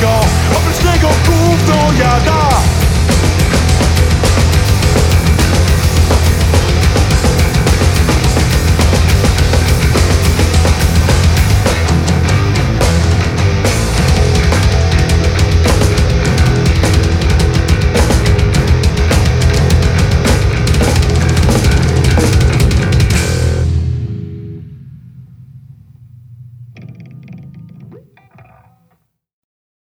niego Oprócz tego gówno jada.